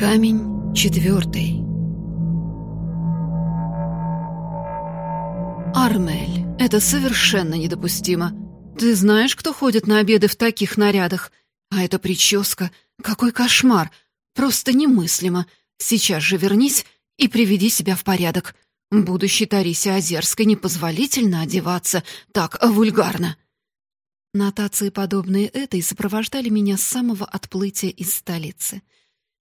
Камень четвертый. Армель, это совершенно недопустимо. Ты знаешь, кто ходит на обеды в таких нарядах? А эта прическа, какой кошмар! Просто немыслимо. Сейчас же вернись и приведи себя в порядок. Будущей Тарисе Озерской непозволительно одеваться так вульгарно. Нотации, подобные этой, сопровождали меня с самого отплытия из столицы.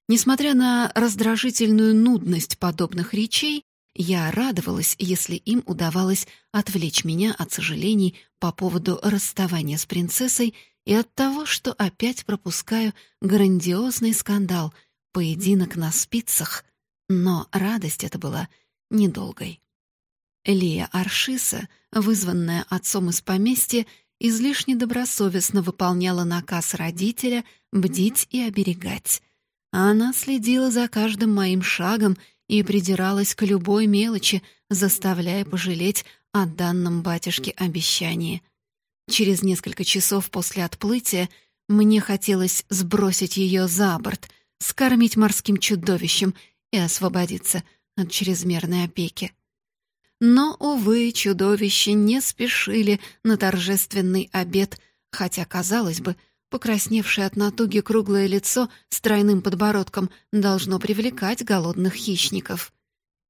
Несмотря на раздражительную нудность подобных речей, я радовалась, если им удавалось отвлечь меня от сожалений по поводу расставания с принцессой и от того, что опять пропускаю грандиозный скандал, поединок на спицах. Но радость эта была недолгой. Лия Аршиса, вызванная отцом из поместья, излишне добросовестно выполняла наказ родителя бдить и оберегать. Она следила за каждым моим шагом и придиралась к любой мелочи, заставляя пожалеть о данном батюшке обещании. Через несколько часов после отплытия мне хотелось сбросить ее за борт, скормить морским чудовищем и освободиться от чрезмерной опеки. Но, увы, чудовища не спешили на торжественный обед, хотя, казалось бы, Покрасневшее от натуги круглое лицо с тройным подбородком должно привлекать голодных хищников.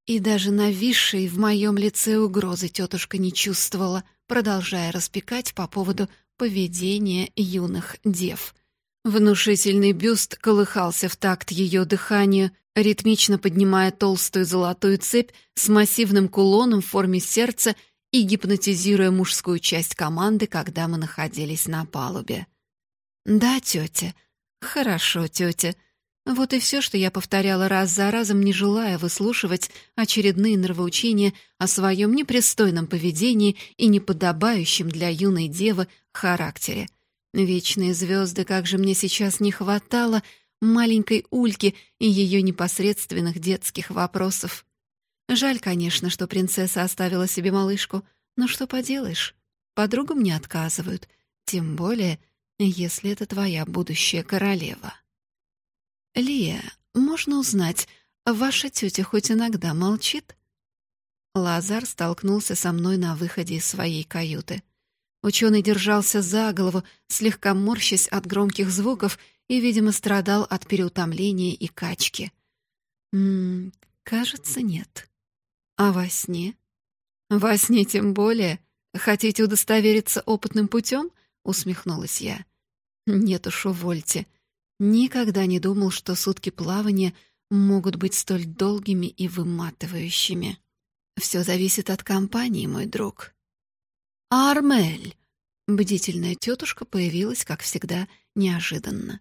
И даже нависшей в моем лице угрозы тетушка не чувствовала, продолжая распекать по поводу поведения юных дев. Внушительный бюст колыхался в такт ее дыханию, ритмично поднимая толстую золотую цепь с массивным кулоном в форме сердца и гипнотизируя мужскую часть команды, когда мы находились на палубе. «Да, тетя. Хорошо, тетя». Вот и все, что я повторяла раз за разом, не желая выслушивать очередные нравоучения о своем непристойном поведении и неподобающем для юной девы характере. Вечные звезды, как же мне сейчас не хватало маленькой Ульки и ее непосредственных детских вопросов. Жаль, конечно, что принцесса оставила себе малышку, но что поделаешь, подругам не отказывают, тем более если это твоя будущая королева. Лия, можно узнать, ваша тетя хоть иногда молчит? Лазар столкнулся со мной на выходе из своей каюты. Ученый держался за голову, слегка морщась от громких звуков и, видимо, страдал от переутомления и качки. Ммм, кажется, нет. А во сне? Во сне тем более. Хотите удостовериться опытным путем? Усмехнулась я. Нет уж, увольте. Никогда не думал, что сутки плавания могут быть столь долгими и выматывающими. Все зависит от компании, мой друг. Армель! Бдительная тетушка появилась, как всегда, неожиданно.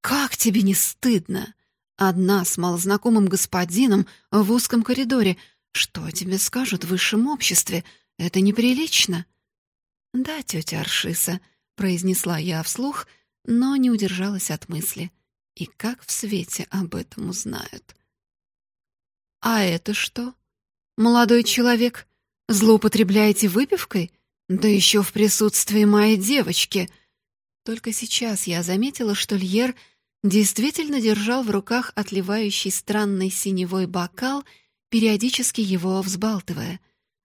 Как тебе не стыдно? Одна с малознакомым господином в узком коридоре. Что тебе скажут в высшем обществе? Это неприлично. Да, тетя Аршиса, произнесла я вслух — но не удержалась от мысли. И как в свете об этом узнают? «А это что? Молодой человек, злоупотребляете выпивкой? Да еще в присутствии моей девочки!» Только сейчас я заметила, что Льер действительно держал в руках отливающий странный синевой бокал, периодически его взбалтывая.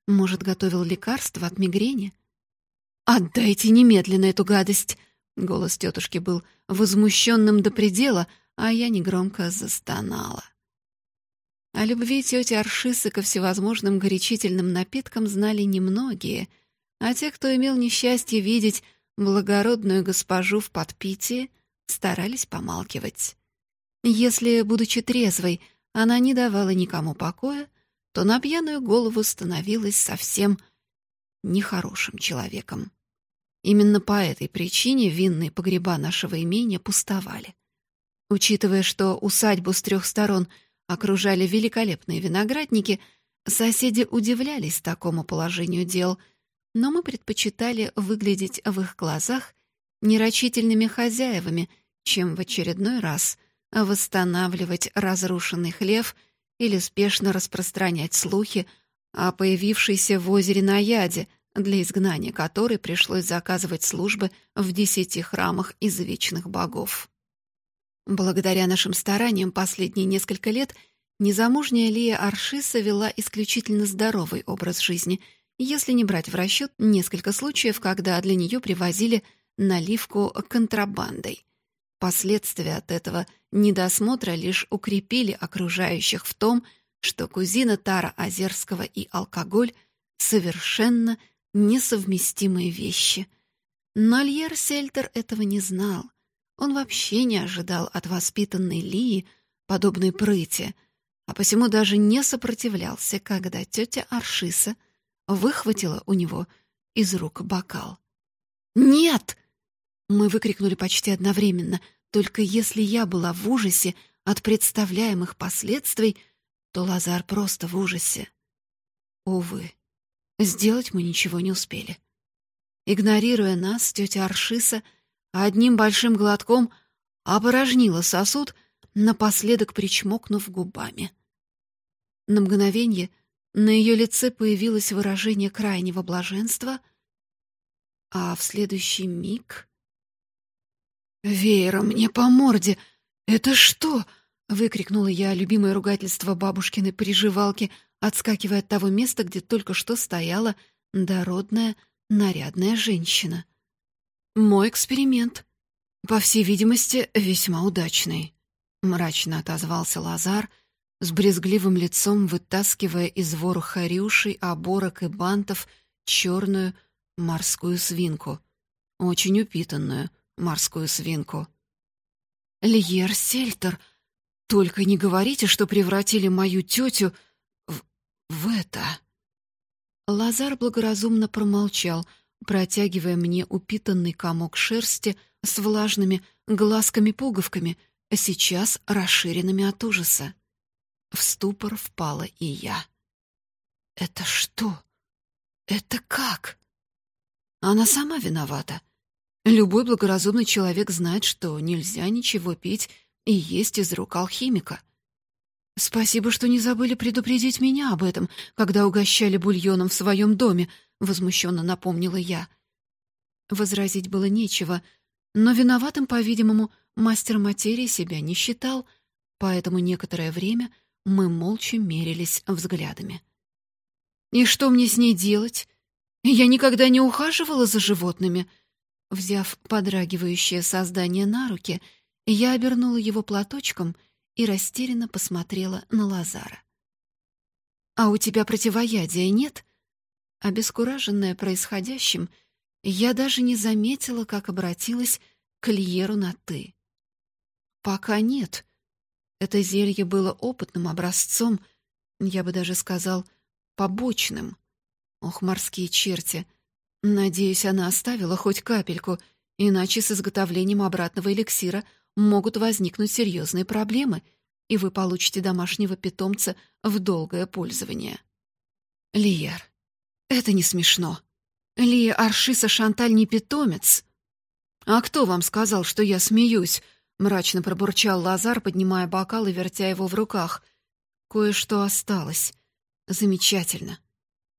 Может, готовил лекарство от мигрени? «Отдайте немедленно эту гадость!» Голос тетушки был возмущенным до предела, а я негромко застонала. О любви тети Аршисы ко всевозможным горячительным напиткам знали немногие, а те, кто имел несчастье видеть благородную госпожу в подпитии, старались помалкивать. Если, будучи трезвой, она не давала никому покоя, то на пьяную голову становилась совсем нехорошим человеком. Именно по этой причине винные погреба нашего имения пустовали. Учитывая, что усадьбу с трех сторон окружали великолепные виноградники, соседи удивлялись такому положению дел, но мы предпочитали выглядеть в их глазах нерочительными хозяевами, чем в очередной раз восстанавливать разрушенный хлев или спешно распространять слухи о появившейся в озере Наяде — для изгнания которой пришлось заказывать службы в десяти храмах из вечных богов. Благодаря нашим стараниям последние несколько лет незамужняя Лия Аршиса вела исключительно здоровый образ жизни, если не брать в расчет несколько случаев, когда для нее привозили наливку контрабандой. Последствия от этого недосмотра лишь укрепили окружающих в том, что кузина Тара Озерского и алкоголь — совершенно несовместимые вещи. Но Льер Сельтер этого не знал. Он вообще не ожидал от воспитанной Лии подобной прыти, а посему даже не сопротивлялся, когда тетя Аршиса выхватила у него из рук бокал. «Нет!» Мы выкрикнули почти одновременно. Только если я была в ужасе от представляемых последствий, то Лазар просто в ужасе. Увы, сделать мы ничего не успели. Игнорируя нас, тетя Аршиса одним большим глотком опорожнила сосуд, напоследок причмокнув губами. На мгновение на ее лице появилось выражение крайнего блаженства, а в следующий миг «Веером мне по морде! Это что?» — выкрикнула я любимое ругательство бабушкиной приживалки, отскакивая от того места, где только что стояла дородная, нарядная женщина. «Мой эксперимент. По всей видимости, весьма удачный», — мрачно отозвался Лазар, с брезгливым лицом вытаскивая из вороха рюшей, оборок и бантов черную морскую свинку, очень упитанную, морскую свинку. «Льер Сельтер, только не говорите, что превратили мою тетю в... это!» Лазар благоразумно промолчал, протягивая мне упитанный комок шерсти с влажными глазками-пуговками, сейчас расширенными от ужаса. В ступор впала и я. «Это что? Это как?» Она сама виновата. Любой благоразумный человек знает, что нельзя ничего пить и есть из рук алхимика. Спасибо, что не забыли предупредить меня об этом, когда угощали бульоном в своем доме, возмущенно напомнила я. Возразить было нечего, но виноватым, по-видимому, мастер материи себя не считал, поэтому некоторое время мы молча мерились взглядами. И что мне с ней делать? Я никогда не ухаживала за животными — Взяв подрагивающее создание на руки, я обернула его платочком и растерянно посмотрела на Лазара. «А у тебя противоядия нет?» Обескураженная происходящим, я даже не заметила, как обратилась к Льеру на «ты». «Пока нет. Это зелье было опытным образцом, я бы даже сказал, побочным. Ох, морские черти!» Надеюсь, она оставила хоть капельку, иначе с изготовлением обратного эликсира могут возникнуть серьезные проблемы, и вы получите домашнего питомца в долгое пользование. Лиер, это не смешно. Лия Аршиса Шанталь не питомец. А кто вам сказал, что я смеюсь? Мрачно пробурчал Лазар, поднимая бокал и вертя его в руках. Кое-что осталось. Замечательно.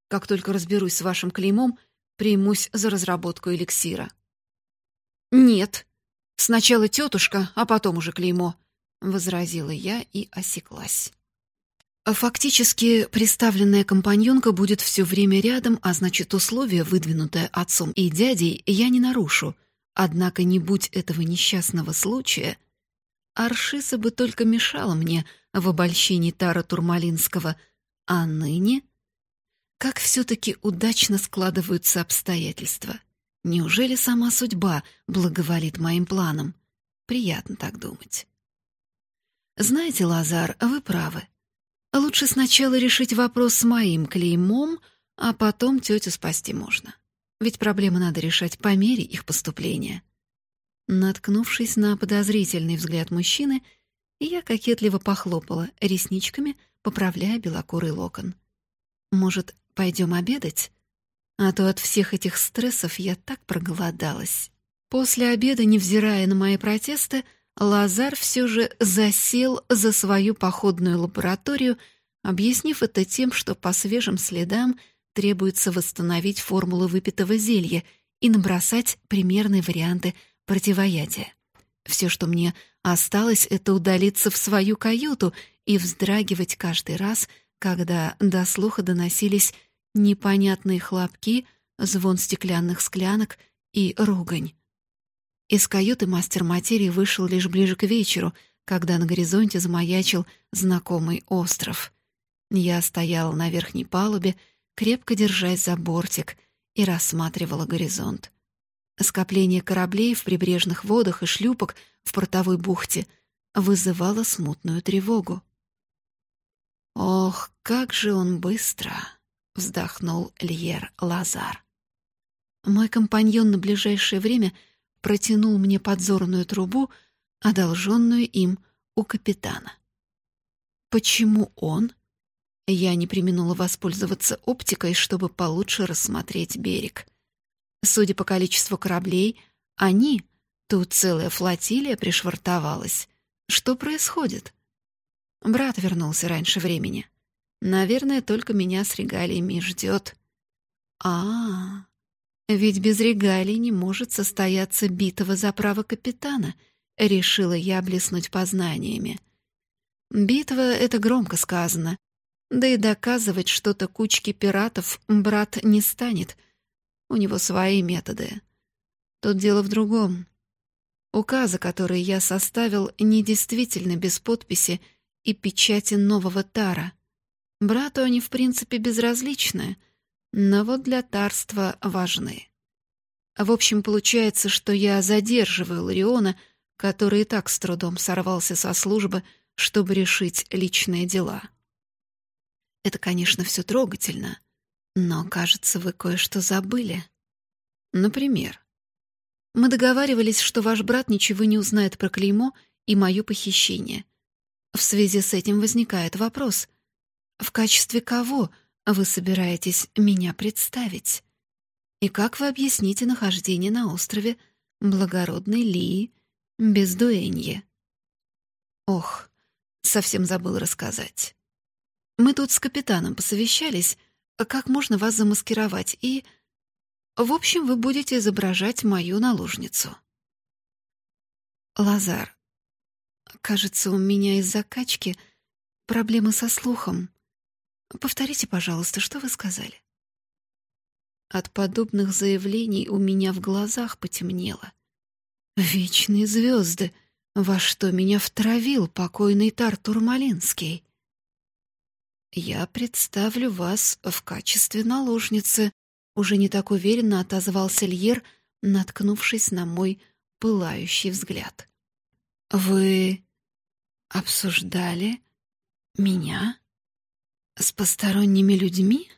Как только разберусь с вашим клеймом — примусь за разработку эликсира. «Нет, сначала тетушка, а потом уже клеймо», — возразила я и осеклась. Фактически, представленная компаньонка будет все время рядом, а значит, условие, выдвинутое отцом и дядей, я не нарушу. Однако, не будь этого несчастного случая, Аршиса бы только мешала мне в обольщении Тара Турмалинского, а ныне как все-таки удачно складываются обстоятельства. Неужели сама судьба благоволит моим планам? Приятно так думать. Знаете, Лазар, вы правы. Лучше сначала решить вопрос с моим клеймом, а потом тетю спасти можно. Ведь проблемы надо решать по мере их поступления. Наткнувшись на подозрительный взгляд мужчины, я кокетливо похлопала ресничками, поправляя белокурый локон. Может, Пойдем обедать? А то от всех этих стрессов я так проголодалась. После обеда, невзирая на мои протесты, Лазар все же засел за свою походную лабораторию, объяснив это тем, что по свежим следам требуется восстановить формулу выпитого зелья и набросать примерные варианты противоядия. Все, что мне Осталось это удалиться в свою каюту и вздрагивать каждый раз, когда до слуха доносились непонятные хлопки, звон стеклянных склянок и ругань. Из каюты мастер материи вышел лишь ближе к вечеру, когда на горизонте замаячил знакомый остров. Я стояла на верхней палубе, крепко держась за бортик, и рассматривала горизонт. Скопление кораблей в прибрежных водах и шлюпок в портовой бухте вызывало смутную тревогу. «Ох, как же он быстро!» — вздохнул Льер Лазар. Мой компаньон на ближайшее время протянул мне подзорную трубу, одолженную им у капитана. Почему он? Я не применула воспользоваться оптикой, чтобы получше рассмотреть берег. Судя по количеству кораблей, они, тут целая флотилия пришвартовалась. Что происходит? Брат вернулся раньше времени. Наверное, только меня с регалиями ждет. А, -а, а, ведь без регалий не может состояться битва за право капитана, решила я блеснуть познаниями. Битва — это громко сказано. Да и доказывать что-то кучке пиратов брат не станет — у него свои методы. Тут дело в другом. Указы, которые я составил, недействительны без подписи и печати нового тара. Брату они, в принципе, безразличны, но вот для тарства важны. В общем, получается, что я задерживаю Лариона, который и так с трудом сорвался со службы, чтобы решить личные дела. Это, конечно, все трогательно — но, кажется, вы кое-что забыли. Например, мы договаривались, что ваш брат ничего не узнает про клеймо и моё похищение. В связи с этим возникает вопрос: в качестве кого вы собираетесь меня представить? И как вы объясните нахождение на острове благородной Лии без дуэнье? Ох, совсем забыл рассказать. Мы тут с капитаном посовещались, как можно вас замаскировать, и... В общем, вы будете изображать мою наложницу. Лазар, кажется, у меня из-за качки проблемы со слухом. Повторите, пожалуйста, что вы сказали? От подобных заявлений у меня в глазах потемнело. Вечные звезды, во что меня втравил покойный Тартур Малинский. «Я представлю вас в качестве наложницы», — уже не так уверенно отозвался Льер, наткнувшись на мой пылающий взгляд. «Вы обсуждали меня с посторонними людьми?»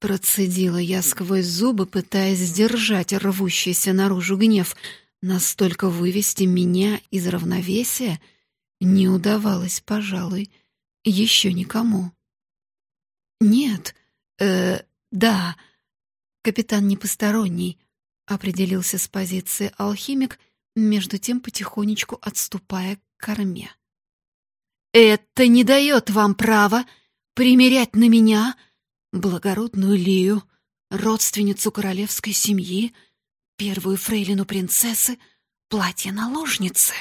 Процедила я сквозь зубы, пытаясь сдержать рвущийся наружу гнев. Настолько вывести меня из равновесия не удавалось, пожалуй, еще никому. «Нет, э, да, капитан не посторонний», — определился с позиции алхимик, между тем потихонечку отступая к корме. «Это не дает вам права примерять на меня благородную Лию, родственницу королевской семьи, первую фрейлину принцессы, платье наложницы».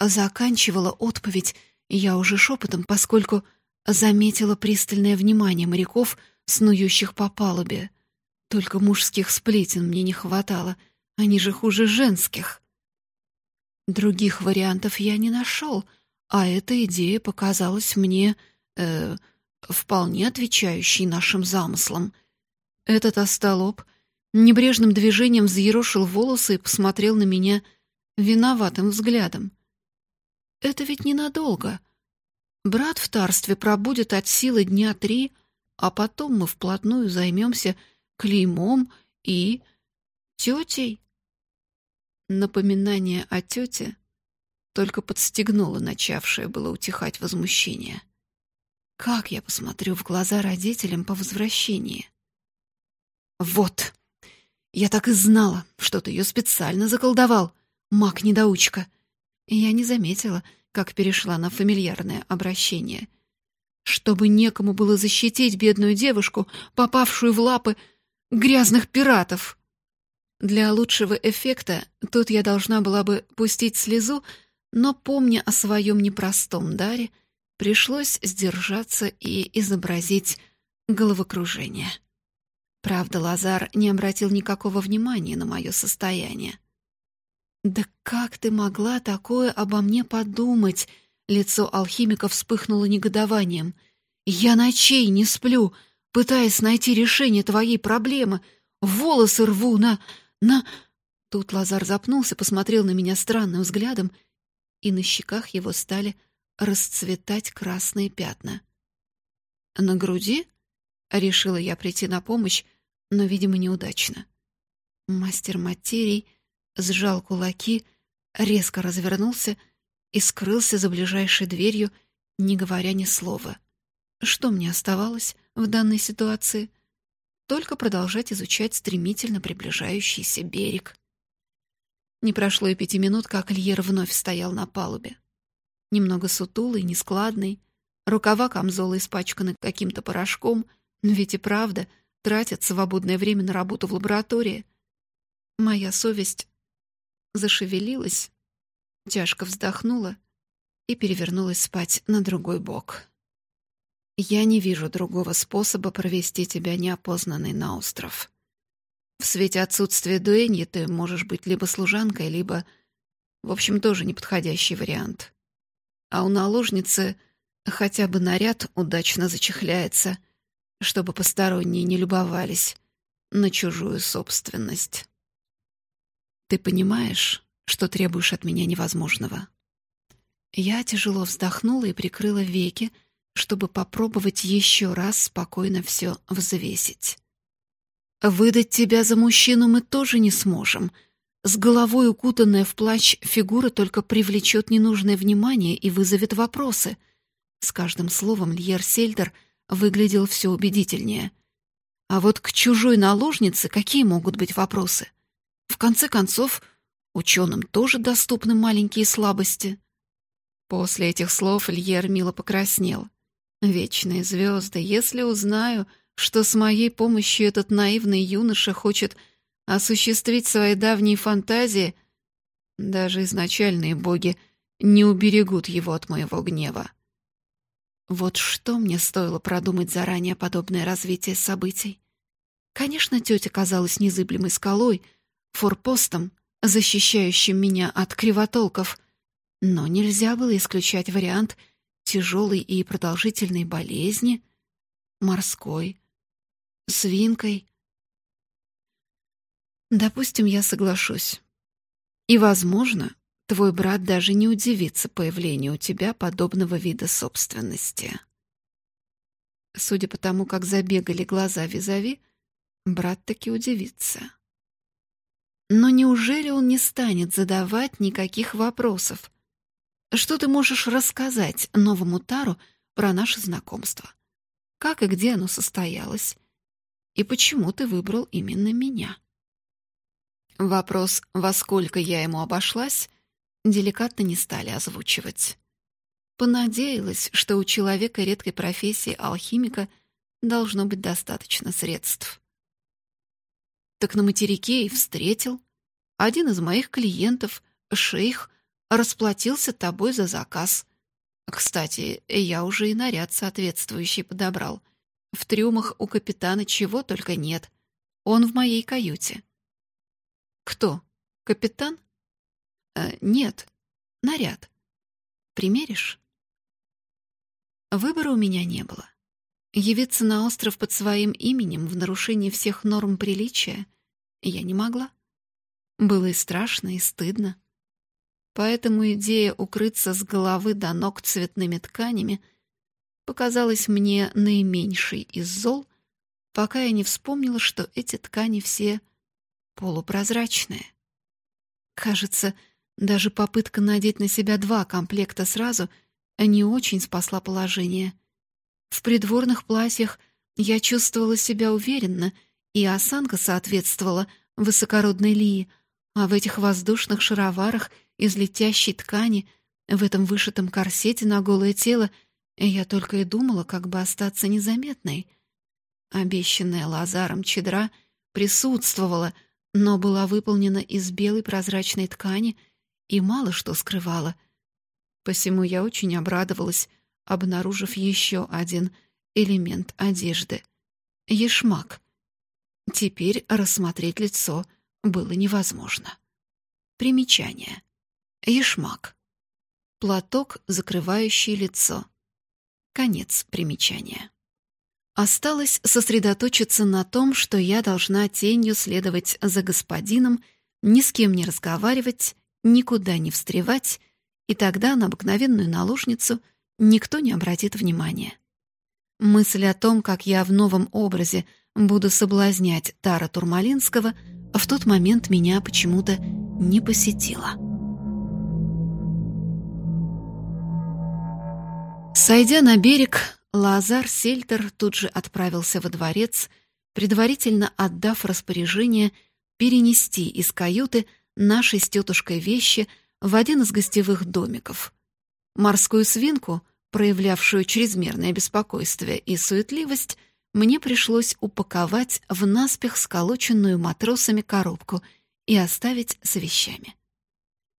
Заканчивала отповедь я уже шепотом, поскольку заметила пристальное внимание моряков, снующих по палубе. Только мужских сплетен мне не хватало, они же хуже женских. Других вариантов я не нашел, а эта идея показалась мне э, вполне отвечающей нашим замыслам. Этот остолоп небрежным движением взъерошил волосы и посмотрел на меня виноватым взглядом. Это ведь ненадолго. Брат в тарстве пробудет от силы дня три, а потом мы вплотную займемся клеймом и тетей. Напоминание о тете только подстегнуло начавшее было утихать возмущение. Как я посмотрю в глаза родителям по возвращении? Вот. Я так и знала, что ты ее специально заколдовал, маг-недоучка. И я не заметила, как перешла на фамильярное обращение. Чтобы некому было защитить бедную девушку, попавшую в лапы грязных пиратов. Для лучшего эффекта тут я должна была бы пустить слезу, но, помня о своем непростом даре, пришлось сдержаться и изобразить головокружение. Правда, Лазар не обратил никакого внимания на мое состояние. «Да как ты могла такое обо мне подумать?» Лицо алхимика вспыхнуло негодованием. «Я ночей не сплю, пытаясь найти решение твоей проблемы. Волосы рву на... на...» Тут Лазар запнулся, посмотрел на меня странным взглядом, и на щеках его стали расцветать красные пятна. «На груди?» — решила я прийти на помощь, но, видимо, неудачно. Мастер материй сжал кулаки, резко развернулся и скрылся за ближайшей дверью, не говоря ни слова. Что мне оставалось в данной ситуации? Только продолжать изучать стремительно приближающийся берег. Не прошло и пяти минут, как Льер вновь стоял на палубе. Немного сутулый, нескладный, рукава камзола испачканы каким-то порошком, но ведь и правда тратят свободное время на работу в лаборатории. Моя совесть зашевелилась, тяжко вздохнула и перевернулась спать на другой бок. Я не вижу другого способа провести тебя неопознанный на остров. В свете отсутствия дуэньи ты можешь быть либо служанкой, либо... В общем, тоже неподходящий вариант. А у наложницы хотя бы наряд удачно зачехляется, чтобы посторонние не любовались на чужую собственность. Ты понимаешь, что требуешь от меня невозможного?» Я тяжело вздохнула и прикрыла веки, чтобы попробовать еще раз спокойно все взвесить. «Выдать тебя за мужчину мы тоже не сможем. С головой укутанная в плащ фигура только привлечет ненужное внимание и вызовет вопросы». С каждым словом Льер Сельдер выглядел все убедительнее. А вот к чужой наложнице какие могут быть вопросы? В конце концов, ученым тоже доступны маленькие слабости. После этих слов Льер мило покраснел. «Вечные звезды, если узнаю, что с моей помощью этот наивный юноша хочет осуществить свои давние фантазии, даже изначальные боги не уберегут его от моего гнева. Вот что мне стоило продумать заранее подобное развитие событий. Конечно, тетя казалась незыблемой скалой, форпостом, защищающим меня от кривотолков, но нельзя было исключать вариант тяжелой и продолжительной болезни, морской, свинкой. Допустим, я соглашусь. И, возможно, твой брат даже не удивится появлению у тебя подобного вида собственности. Судя по тому, как забегали глаза Визави, брат таки удивится. Но неужели он не станет задавать никаких вопросов? Что ты можешь рассказать новому Тару про наше знакомство? Как и где оно состоялось? И почему ты выбрал именно меня? Вопрос, во сколько я ему обошлась, деликатно не стали озвучивать. Понадеялась, что у человека редкой профессии алхимика должно быть достаточно средств. Так на материке и встретил. Один из моих клиентов, шейх, расплатился тобой за заказ. Кстати, я уже и наряд соответствующий подобрал. В трюмах у капитана чего только нет. Он в моей каюте. Кто? Капитан? Э, нет. Наряд. Примеришь? Выбора у меня не было. Явиться на остров под своим именем в нарушении всех норм приличия я не могла. Было и страшно, и стыдно. Поэтому идея укрыться с головы до ног цветными тканями показалась мне наименьшей из зол, пока я не вспомнила, что эти ткани все полупрозрачные. Кажется, даже попытка надеть на себя два комплекта сразу не очень спасла положение. В придворных платьях я чувствовала себя уверенно, и осанка соответствовала высокородной Лии, а в этих воздушных шароварах из летящей ткани, в этом вышитом корсете на голое тело, я только и думала, как бы остаться незаметной. Обещанная Лазаром чедра присутствовала, но была выполнена из белой прозрачной ткани и мало что скрывала, Посему я очень обрадовалась, обнаружив еще один элемент одежды — ешмак. Теперь рассмотреть лицо было невозможно. Примечание. Ешмак. Платок, закрывающий лицо. Конец примечания. Осталось сосредоточиться на том, что я должна тенью следовать за господином, ни с кем не разговаривать, никуда не встревать, и тогда на обыкновенную наложницу никто не обратит внимания. Мысль о том, как я в новом образе буду соблазнять Тара Турмалинского, в тот момент меня почему-то не посетила. Сойдя на берег, Лазар Сельтер тут же отправился во дворец, предварительно отдав распоряжение перенести из каюты наши с тетушкой вещи в один из гостевых домиков. Морскую свинку, проявлявшую чрезмерное беспокойство и суетливость, мне пришлось упаковать в наспех сколоченную матросами коробку и оставить с вещами.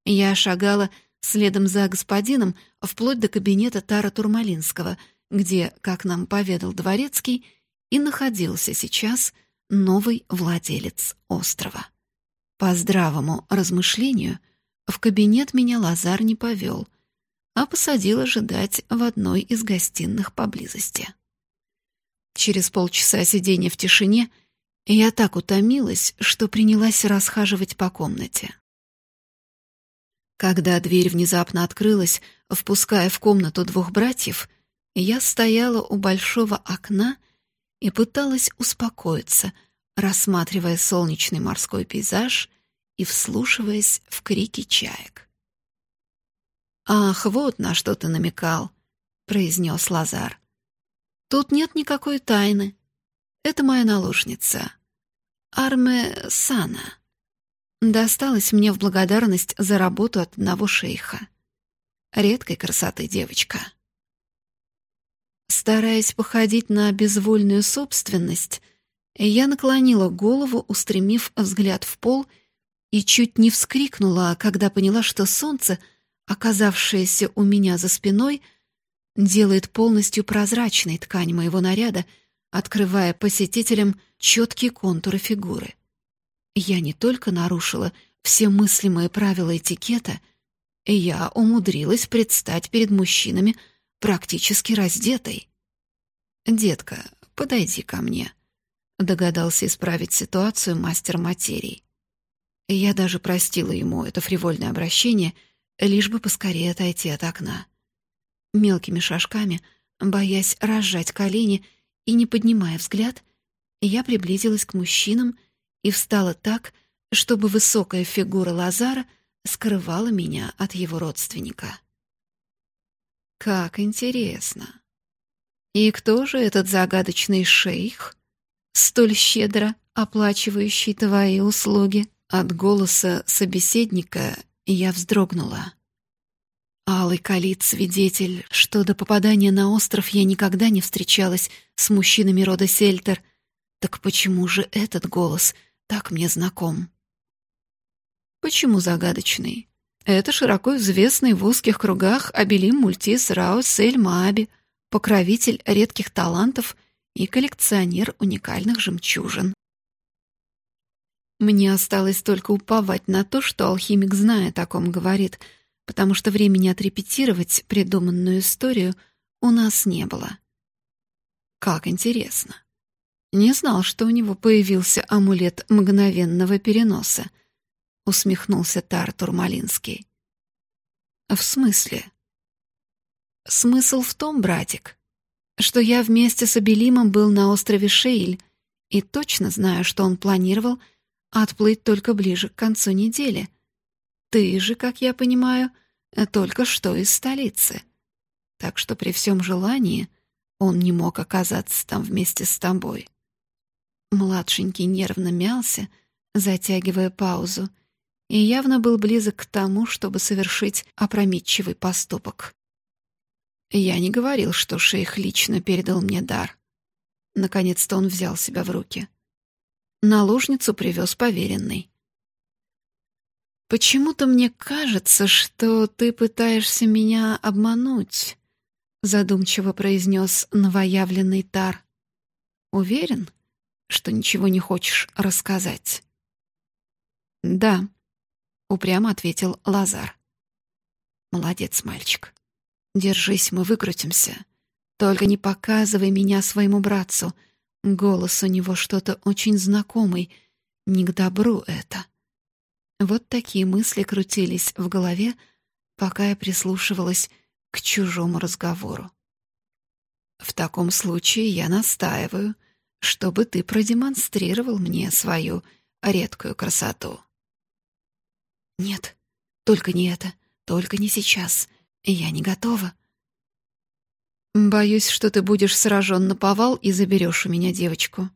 Я шагала следом за господином вплоть до кабинета Тара Турмалинского — где, как нам поведал дворецкий, и находился сейчас новый владелец острова. По здравому размышлению в кабинет меня Лазар не повел, а посадил ожидать в одной из гостиных поблизости. Через полчаса сидения в тишине я так утомилась, что принялась расхаживать по комнате. Когда дверь внезапно открылась, впуская в комнату двух братьев — я стояла у большого окна и пыталась успокоиться, рассматривая солнечный морской пейзаж и вслушиваясь в крики чаек. «Ах, вот на что ты намекал», — произнес Лазар. «Тут нет никакой тайны. Это моя наложница. Арме Сана. Досталась мне в благодарность за работу от одного шейха. Редкой красоты девочка». Стараясь походить на безвольную собственность, я наклонила голову, устремив взгляд в пол, и чуть не вскрикнула, когда поняла, что солнце, оказавшееся у меня за спиной, делает полностью прозрачной ткань моего наряда, открывая посетителям четкие контуры фигуры. Я не только нарушила все мыслимые правила этикета, я умудрилась предстать перед мужчинами — практически раздетой. «Детка, подойди ко мне», — догадался исправить ситуацию мастер материй. Я даже простила ему это фривольное обращение, лишь бы поскорее отойти от окна. Мелкими шажками, боясь разжать колени и не поднимая взгляд, я приблизилась к мужчинам и встала так, чтобы высокая фигура Лазара скрывала меня от его родственника. Как интересно. И кто же этот загадочный шейх, столь щедро оплачивающий твои услуги? От голоса собеседника я вздрогнула. Алый калит свидетель, что до попадания на остров я никогда не встречалась с мужчинами рода Сельтер. Так почему же этот голос так мне знаком? Почему загадочный? Это широко известный в узких кругах Абелим Мультис Раус Эль Maabi, покровитель редких талантов и коллекционер уникальных жемчужин. Мне осталось только уповать на то, что алхимик знает о ком говорит, потому что времени отрепетировать придуманную историю у нас не было. Как интересно. Не знал, что у него появился амулет мгновенного переноса — усмехнулся Тар Турмалинский. В смысле? Смысл в том, братик, что я вместе с Абелимом был на острове Шейль и точно знаю, что он планировал отплыть только ближе к концу недели. Ты же, как я понимаю, только что из столицы. Так что при всем желании он не мог оказаться там вместе с тобой. Младшенький нервно мялся, затягивая паузу, и явно был близок к тому, чтобы совершить опрометчивый поступок. Я не говорил, что шейх лично передал мне дар. Наконец-то он взял себя в руки. Наложницу привез поверенный. Почему-то мне кажется, что ты пытаешься меня обмануть, задумчиво произнес новоявленный Тар. Уверен, что ничего не хочешь рассказать? Да, упрямо ответил Лазар. Молодец, мальчик. Держись, мы выкрутимся. Только не показывай меня своему братцу. Голос у него что-то очень знакомый. Не к добру это. Вот такие мысли крутились в голове, пока я прислушивалась к чужому разговору. В таком случае я настаиваю, чтобы ты продемонстрировал мне свою редкую красоту. Нет, только не это, только не сейчас. Я не готова. Боюсь, что ты будешь сражен на повал и заберешь у меня девочку.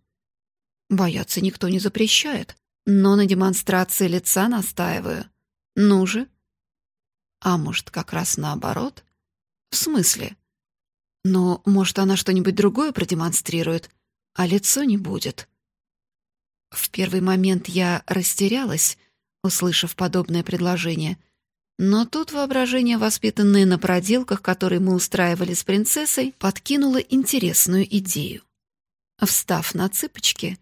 Бояться никто не запрещает, но на демонстрации лица настаиваю. Ну же. А может, как раз наоборот? В смысле? Но, может, она что-нибудь другое продемонстрирует, а лицо не будет. В первый момент я растерялась, услышав подобное предложение — но тут воображение, воспитанное на проделках, которые мы устраивали с принцессой, подкинуло интересную идею. Встав на цыпочки,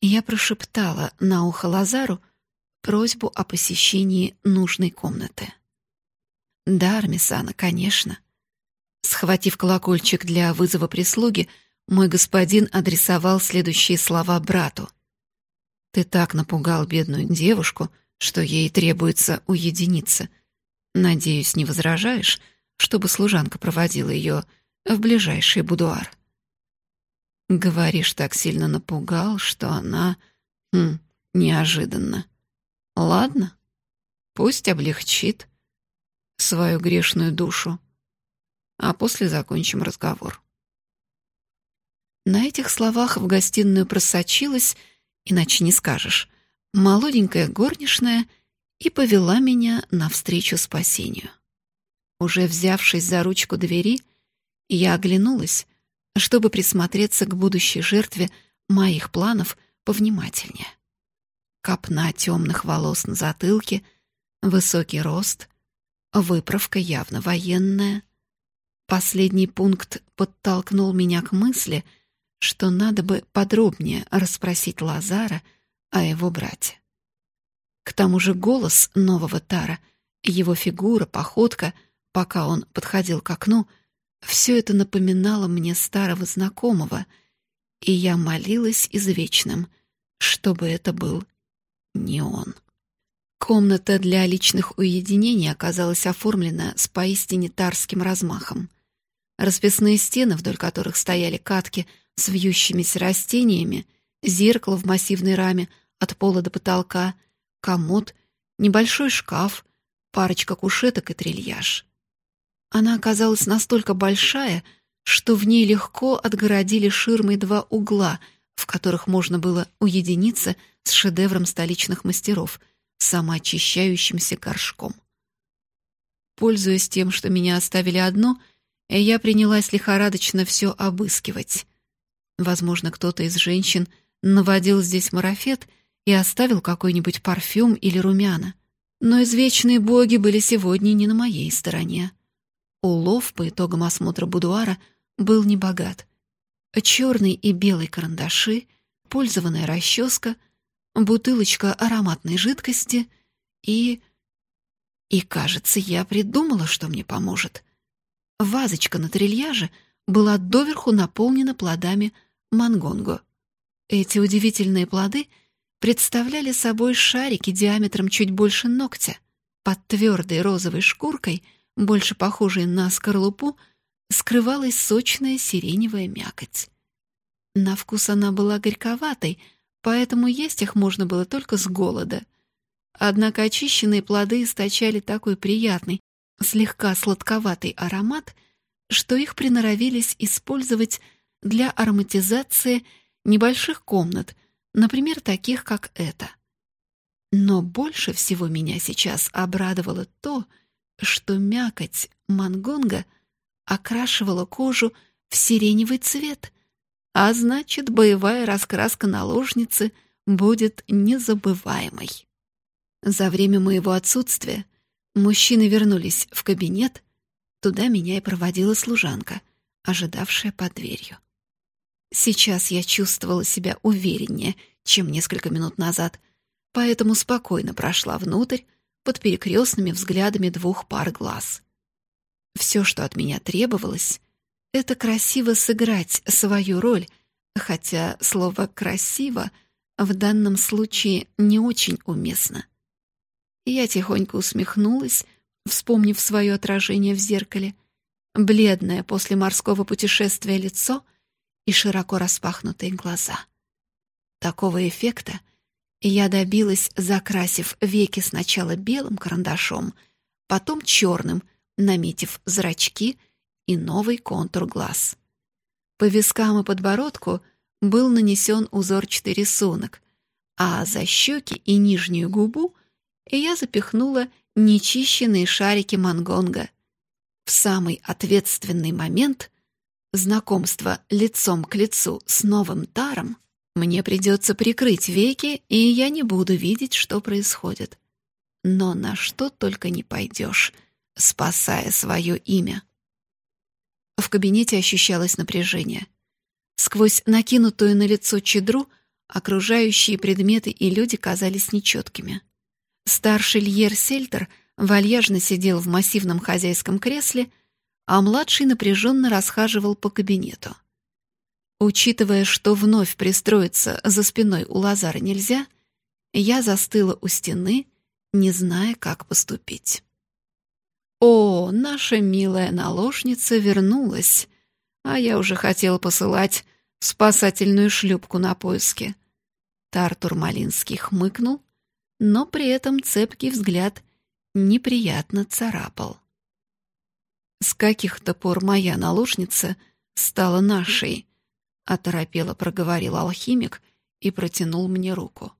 я прошептала на ухо Лазару просьбу о посещении нужной комнаты. «Да, Армисана, конечно». Схватив колокольчик для вызова прислуги, мой господин адресовал следующие слова брату. «Ты так напугал бедную девушку, что ей требуется уединиться. Надеюсь, не возражаешь, чтобы служанка проводила ее в ближайший будуар. Говоришь, так сильно напугал, что она... Хм, неожиданно. Ладно, пусть облегчит свою грешную душу, а после закончим разговор. На этих словах в гостиную просочилась, иначе не скажешь, молоденькая горничная и повела меня навстречу спасению. Уже взявшись за ручку двери, я оглянулась, чтобы присмотреться к будущей жертве моих планов повнимательнее. Копна темных волос на затылке, высокий рост, выправка явно военная. Последний пункт подтолкнул меня к мысли, что надо бы подробнее расспросить Лазара о его брате. К тому же голос нового Тара, его фигура, походка, пока он подходил к окну, все это напоминало мне старого знакомого, и я молилась извечным, чтобы это был не он. Комната для личных уединений оказалась оформлена с поистине тарским размахом. Расписные стены, вдоль которых стояли катки с вьющимися растениями, зеркало в массивной раме от пола до потолка — комод, небольшой шкаф, парочка кушеток и трильяж. Она оказалась настолько большая, что в ней легко отгородили ширмой два угла, в которых можно было уединиться с шедевром столичных мастеров, самоочищающимся горшком. Пользуясь тем, что меня оставили одно, я принялась лихорадочно все обыскивать. Возможно, кто-то из женщин наводил здесь марафет — и оставил какой-нибудь парфюм или румяна. Но извечные боги были сегодня не на моей стороне. Улов по итогам осмотра будуара был небогат. Черный и белый карандаши, пользованная расческа, бутылочка ароматной жидкости и... И, кажется, я придумала, что мне поможет. Вазочка на трильяже была доверху наполнена плодами мангонго. Эти удивительные плоды — представляли собой шарики диаметром чуть больше ногтя. Под твердой розовой шкуркой, больше похожей на скорлупу, скрывалась сочная сиреневая мякоть. На вкус она была горьковатой, поэтому есть их можно было только с голода. Однако очищенные плоды источали такой приятный, слегка сладковатый аромат, что их приноровились использовать для ароматизации небольших комнат — например, таких, как это. Но больше всего меня сейчас обрадовало то, что мякоть мангонга окрашивала кожу в сиреневый цвет, а значит, боевая раскраска наложницы будет незабываемой. За время моего отсутствия мужчины вернулись в кабинет, туда меня и проводила служанка, ожидавшая под дверью. Сейчас я чувствовала себя увереннее, чем несколько минут назад, поэтому спокойно прошла внутрь под перекрестными взглядами двух пар глаз. Все, что от меня требовалось, это красиво сыграть свою роль, хотя слово «красиво» в данном случае не очень уместно. Я тихонько усмехнулась, вспомнив свое отражение в зеркале, бледное после морского путешествия лицо и широко распахнутые глаза. Такого эффекта я добилась, закрасив веки сначала белым карандашом, потом черным, наметив зрачки и новый контур глаз. По вискам и подбородку был нанесен узорчатый рисунок, а за щеки и нижнюю губу я запихнула нечищенные шарики мангонга. В самый ответственный момент знакомства лицом к лицу с новым таром мне придется прикрыть веки, и я не буду видеть, что происходит. Но на что только не пойдешь, спасая свое имя. В кабинете ощущалось напряжение. Сквозь накинутую на лицо чедру окружающие предметы и люди казались нечеткими. Старший Льер Сельтер вальяжно сидел в массивном хозяйском кресле, а младший напряженно расхаживал по кабинету. Учитывая, что вновь пристроиться за спиной у Лазара нельзя, я застыла у стены, не зная, как поступить. О, наша милая наложница вернулась, а я уже хотела посылать спасательную шлюпку на поиски. Тартур Малинский хмыкнул, но при этом цепкий взгляд неприятно царапал. С каких-то пор моя наложница стала нашей, оторопело проговорил алхимик и протянул мне руку.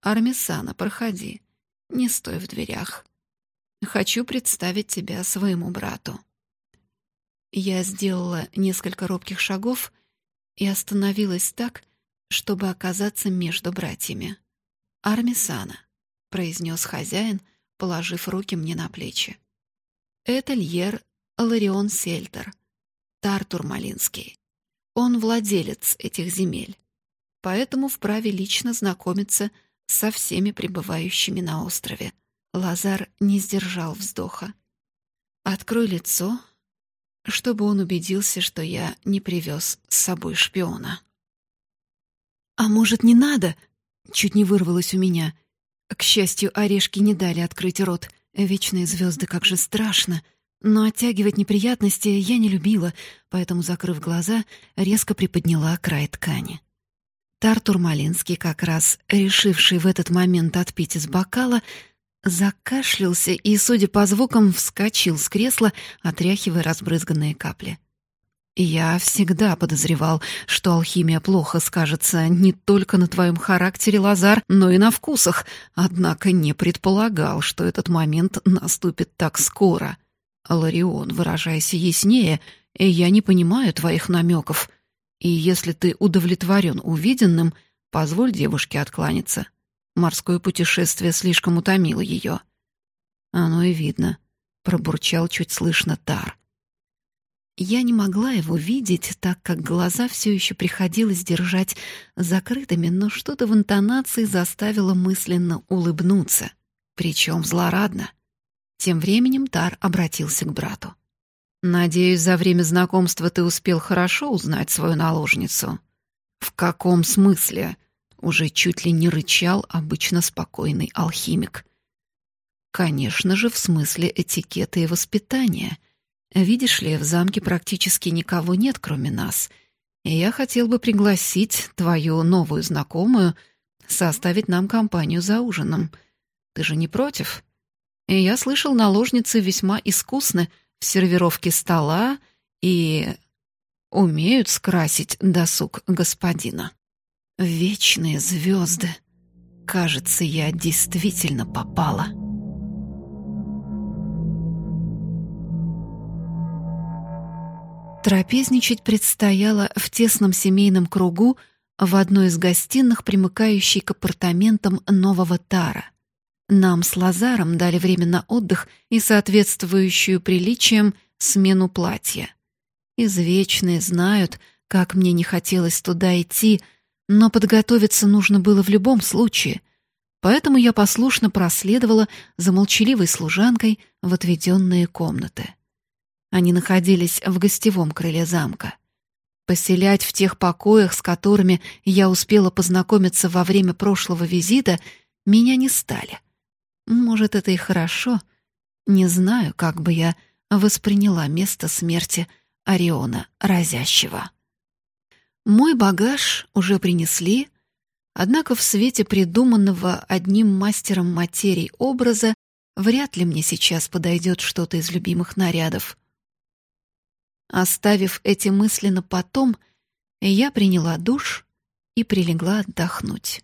Армисана, проходи, не стой в дверях. Хочу представить тебя своему брату. Я сделала несколько робких шагов и остановилась так, чтобы оказаться между братьями. «Армисана», — произнес хозяин, положив руки мне на плечи. «Это Льер Ларион Сельтер, Тартур Малинский. Он владелец этих земель, поэтому вправе лично знакомиться со всеми пребывающими на острове. Лазар не сдержал вздоха. «Открой лицо, чтобы он убедился, что я не привез с собой шпиона». «А может, не надо?» — чуть не вырвалось у меня. К счастью, орешки не дали открыть рот. Вечные звезды, как же страшно. Но оттягивать неприятности я не любила, поэтому, закрыв глаза, резко приподняла край ткани. Тартур Малинский, как раз решивший в этот момент отпить из бокала, закашлялся и, судя по звукам, вскочил с кресла, отряхивая разбрызганные капли. «Я всегда подозревал, что алхимия плохо скажется не только на твоем характере, Лазар, но и на вкусах, однако не предполагал, что этот момент наступит так скоро. Ларион, выражайся яснее, я не понимаю твоих намеков, и если ты удовлетворен увиденным, позволь девушке откланяться». Морское путешествие слишком утомило ее. Оно и видно, пробурчал чуть слышно Тар. Я не могла его видеть, так как глаза все еще приходилось держать закрытыми, но что-то в интонации заставило мысленно улыбнуться, причем злорадно. Тем временем Тар обратился к брату. «Надеюсь, за время знакомства ты успел хорошо узнать свою наложницу». «В каком смысле?» уже чуть ли не рычал обычно спокойный алхимик. Конечно же, в смысле этикета и воспитания. Видишь ли, в замке практически никого нет, кроме нас. И я хотел бы пригласить твою новую знакомую составить нам компанию за ужином. Ты же не против? И я слышал, наложницы весьма искусны в сервировке стола и умеют скрасить досуг господина. Вечные звезды. Кажется, я действительно попала. Трапезничать предстояло в тесном семейном кругу в одной из гостиных, примыкающей к апартаментам нового Тара. Нам с Лазаром дали время на отдых и соответствующую приличиям смену платья. Извечные знают, как мне не хотелось туда идти, но подготовиться нужно было в любом случае, поэтому я послушно проследовала за молчаливой служанкой в отведенные комнаты. Они находились в гостевом крыле замка. Поселять в тех покоях, с которыми я успела познакомиться во время прошлого визита, меня не стали. Может, это и хорошо. Не знаю, как бы я восприняла место смерти Ориона Разящего. Мой багаж уже принесли, однако в свете придуманного одним мастером материй образа вряд ли мне сейчас подойдет что-то из любимых нарядов. Оставив эти мысли на потом, я приняла душ и прилегла отдохнуть.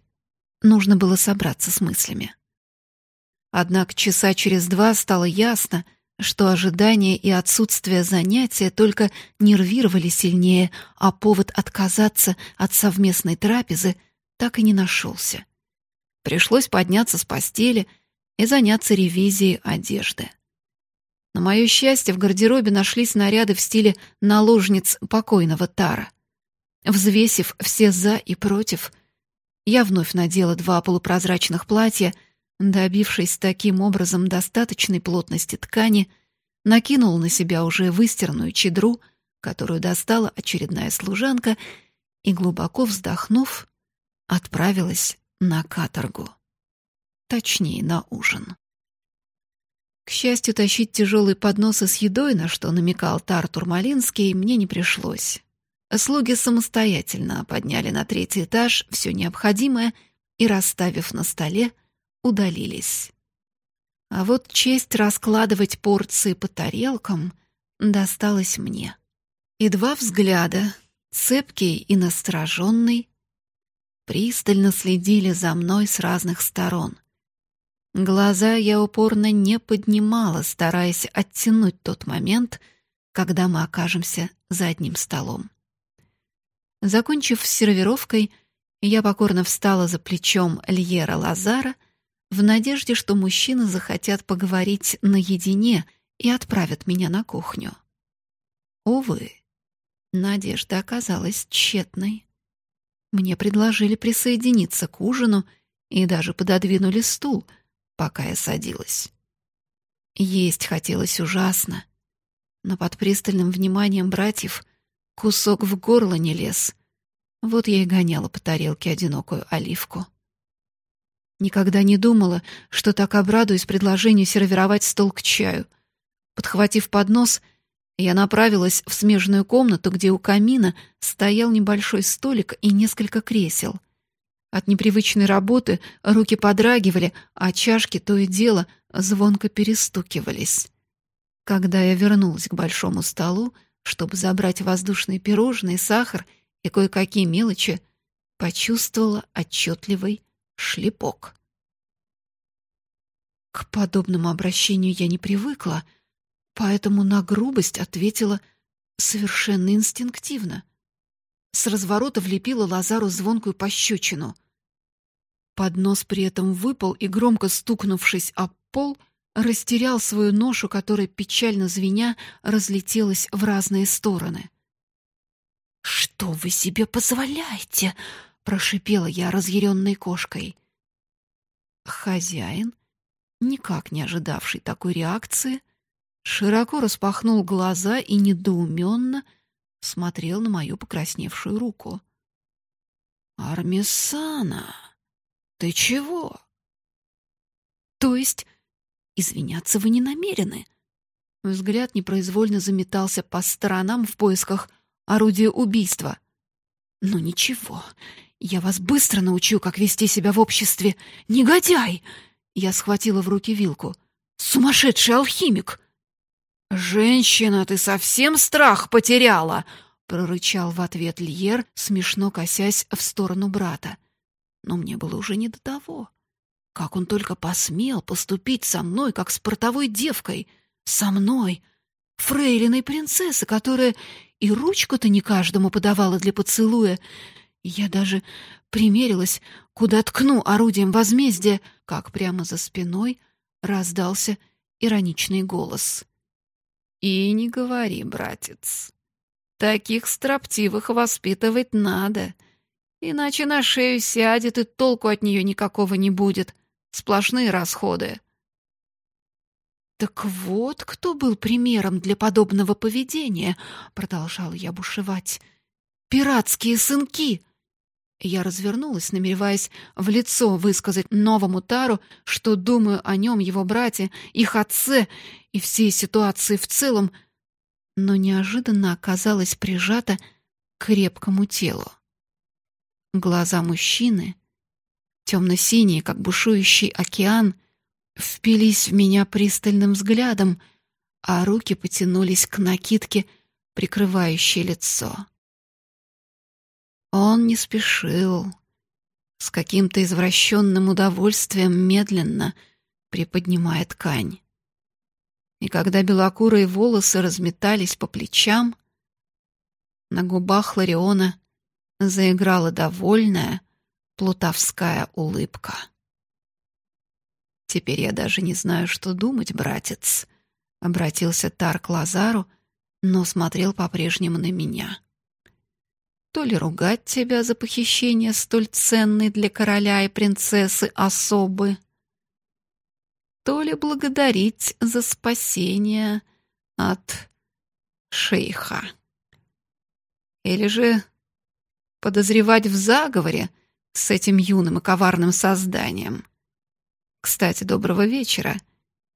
Нужно было собраться с мыслями. Однако часа через два стало ясно, что ожидание и отсутствие занятия только нервировали сильнее, а повод отказаться от совместной трапезы так и не нашелся. Пришлось подняться с постели и заняться ревизией одежды. На мое счастье, в гардеробе нашлись наряды в стиле наложниц покойного Тара. Взвесив все «за» и «против», я вновь надела два полупрозрачных платья, добившись таким образом достаточной плотности ткани, накинул на себя уже выстиранную чедру, которую достала очередная служанка, и, глубоко вздохнув, отправилась на каторгу. Точнее, на ужин. К счастью, тащить тяжелые подносы с едой, на что намекал Тартур Малинский, мне не пришлось. Слуги самостоятельно подняли на третий этаж все необходимое и, расставив на столе, удалились. А вот честь раскладывать порции по тарелкам досталась мне. И два взгляда, цепкий и настороженный, пристально следили за мной с разных сторон. Глаза я упорно не поднимала, стараясь оттянуть тот момент, когда мы окажемся за одним столом. Закончив с сервировкой, я покорно встала за плечом Льера Лазара в надежде, что мужчины захотят поговорить наедине и отправят меня на кухню. Увы, надежда оказалась тщетной. Мне предложили присоединиться к ужину и даже пододвинули стул — пока я садилась. Есть хотелось ужасно, но под пристальным вниманием братьев кусок в горло не лез. Вот я и гоняла по тарелке одинокую оливку. Никогда не думала, что так обрадуюсь предложению сервировать стол к чаю. Подхватив поднос, я направилась в смежную комнату, где у камина стоял небольшой столик и несколько кресел — от непривычной работы руки подрагивали, а чашки то и дело звонко перестукивались. Когда я вернулась к большому столу, чтобы забрать воздушные пирожные, сахар и кое-какие мелочи, почувствовала отчетливый шлепок. К подобному обращению я не привыкла, поэтому на грубость ответила совершенно инстинктивно. С разворота влепила Лазару звонкую пощечину. Поднос при этом выпал и, громко стукнувшись об пол, растерял свою ношу, которая, печально звеня, разлетелась в разные стороны. «Что вы себе позволяете?» — прошипела я разъяренной кошкой. Хозяин, никак не ожидавший такой реакции, широко распахнул глаза и недоуменно смотрел на мою покрасневшую руку. «Армисана!» «Ты чего?» «То есть извиняться вы не намерены?» Взгляд непроизвольно заметался по сторонам в поисках орудия убийства. «Ну ничего, я вас быстро научу, как вести себя в обществе. Негодяй!» Я схватила в руки вилку. «Сумасшедший алхимик!» «Женщина, ты совсем страх потеряла!» — прорычал в ответ Льер, смешно косясь в сторону брата но мне было уже не до того. Как он только посмел поступить со мной, как с портовой девкой, со мной, фрейлиной принцессы, которая и ручку-то не каждому подавала для поцелуя, Я даже примерилась, куда ткну орудием возмездия, как прямо за спиной раздался ироничный голос. «И не говори, братец. Таких строптивых воспитывать надо, иначе на шею сядет, и толку от нее никакого не будет. Сплошные расходы». «Так вот, кто был примером для подобного поведения», — продолжал я бушевать. «Пиратские сынки!» Я развернулась, намереваясь в лицо высказать новому Тару, что думаю о нем, его брате, их отце и всей ситуации в целом, но неожиданно оказалась прижата к крепкому телу. Глаза мужчины, темно-синие, как бушующий океан, впились в меня пристальным взглядом, а руки потянулись к накидке, прикрывающей лицо. Он не спешил, с каким-то извращенным удовольствием медленно приподнимая ткань. И когда белокурые волосы разметались по плечам, на губах Лариона заиграла довольная плутовская улыбка. «Теперь я даже не знаю, что думать, братец», — обратился Тар к Лазару, но смотрел по-прежнему на меня то ли ругать тебя за похищение столь ценной для короля и принцессы особы, то ли благодарить за спасение от шейха. Или же подозревать в заговоре с этим юным и коварным созданием. Кстати, доброго вечера,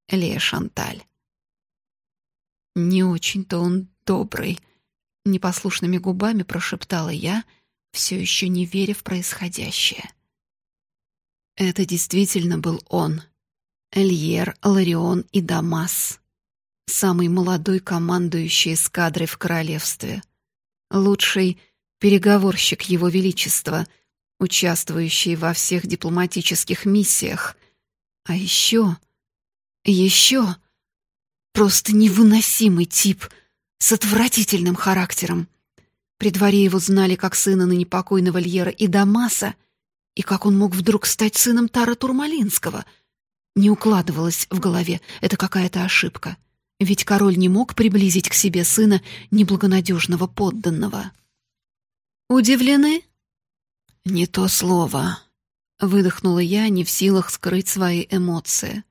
Лея Шанталь. Не очень-то он добрый, непослушными губами прошептала я, все еще не веря в происходящее. Это действительно был он. Эльер, Ларион и Дамас. Самый молодой командующий эскадрой в королевстве. Лучший переговорщик его величества, участвующий во всех дипломатических миссиях. А еще... еще... Просто невыносимый тип — с отвратительным характером. При дворе его знали как сына ныне покойного Льера и Дамаса, и как он мог вдруг стать сыном Тара Турмалинского. Не укладывалось в голове, это какая-то ошибка. Ведь король не мог приблизить к себе сына неблагонадежного подданного. «Удивлены?» «Не то слово», — выдохнула я, не в силах скрыть свои эмоции.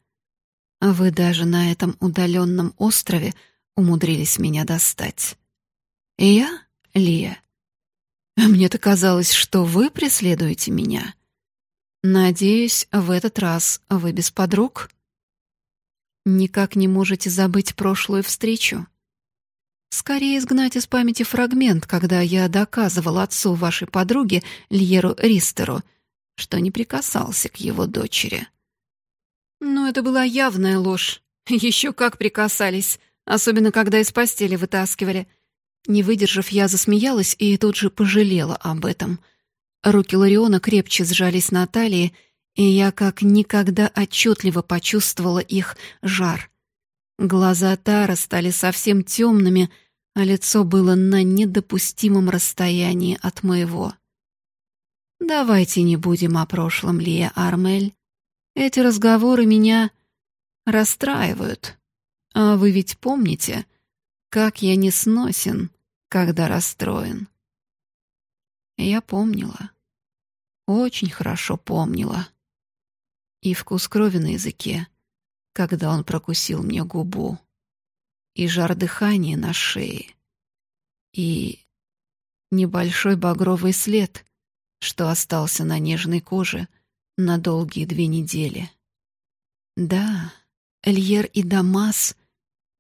«Вы даже на этом удаленном острове умудрились меня достать. Я, Лия, мне-то казалось, что вы преследуете меня. Надеюсь, в этот раз вы без подруг? Никак не можете забыть прошлую встречу? Скорее изгнать из памяти фрагмент, когда я доказывал отцу вашей подруги, Льеру Ристеру, что не прикасался к его дочери. Но это была явная ложь. Еще как прикасались особенно когда из постели вытаскивали. Не выдержав, я засмеялась и тут же пожалела об этом. Руки Лариона крепче сжались на талии, и я как никогда отчетливо почувствовала их жар. Глаза Тара стали совсем темными, а лицо было на недопустимом расстоянии от моего. «Давайте не будем о прошлом, Лия Армель. Эти разговоры меня расстраивают». А вы ведь помните, как я не сносен, когда расстроен? Я помнила. Очень хорошо помнила. И вкус крови на языке, когда он прокусил мне губу. И жар дыхания на шее. И небольшой багровый след, что остался на нежной коже на долгие две недели. Да, Эльер и Дамас —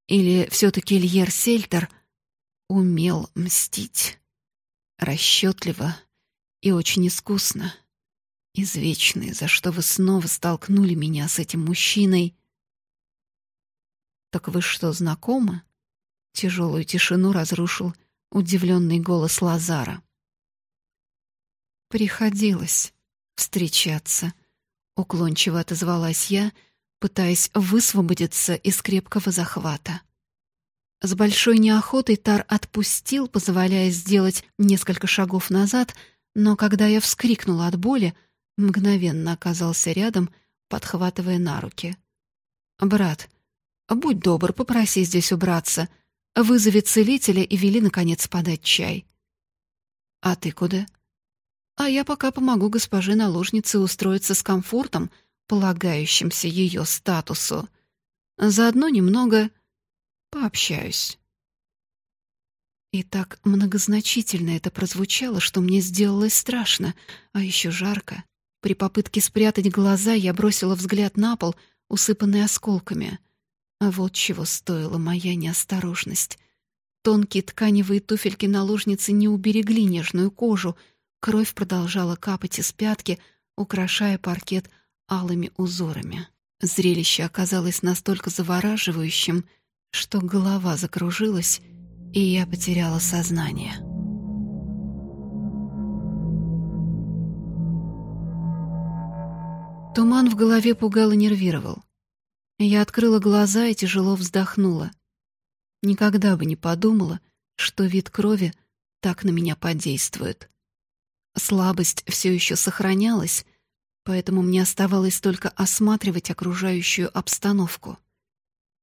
или все-таки Льер Сельтер умел мстить. Расчетливо и очень искусно. Извечный, за что вы снова столкнули меня с этим мужчиной. «Так вы что, знакомы?» Тяжелую тишину разрушил удивленный голос Лазара. «Приходилось встречаться», — уклончиво отозвалась я, — пытаясь высвободиться из крепкого захвата. С большой неохотой Тар отпустил, позволяя сделать несколько шагов назад, но когда я вскрикнула от боли, мгновенно оказался рядом, подхватывая на руки. «Брат, будь добр, попроси здесь убраться. Вызови целителя и вели, наконец, подать чай». «А ты куда?» «А я пока помогу госпоже наложнице устроиться с комфортом, полагающимся ее статусу. Заодно немного пообщаюсь». И так многозначительно это прозвучало, что мне сделалось страшно, а еще жарко. При попытке спрятать глаза я бросила взгляд на пол, усыпанный осколками. А вот чего стоила моя неосторожность. Тонкие тканевые туфельки наложницы не уберегли нежную кожу, кровь продолжала капать из пятки, украшая паркет алыми узорами. Зрелище оказалось настолько завораживающим, что голова закружилась, и я потеряла сознание. Туман в голове пугал и нервировал. Я открыла глаза и тяжело вздохнула. Никогда бы не подумала, что вид крови так на меня подействует. Слабость все еще сохранялась, поэтому мне оставалось только осматривать окружающую обстановку.